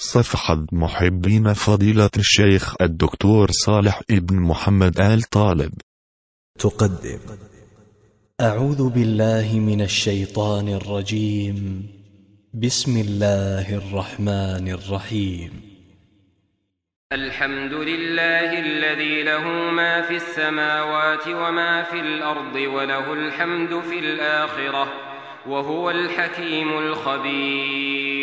صفحة محبين فضيلة الشيخ الدكتور صالح ابن محمد آل طالب. تقدم. أعوذ بالله من الشيطان الرجيم. بسم الله الرحمن الرحيم. الحمد لله الذي له ما في السماوات وما في الأرض وله الحمد في الآخرة وهو الحكيم الخبير.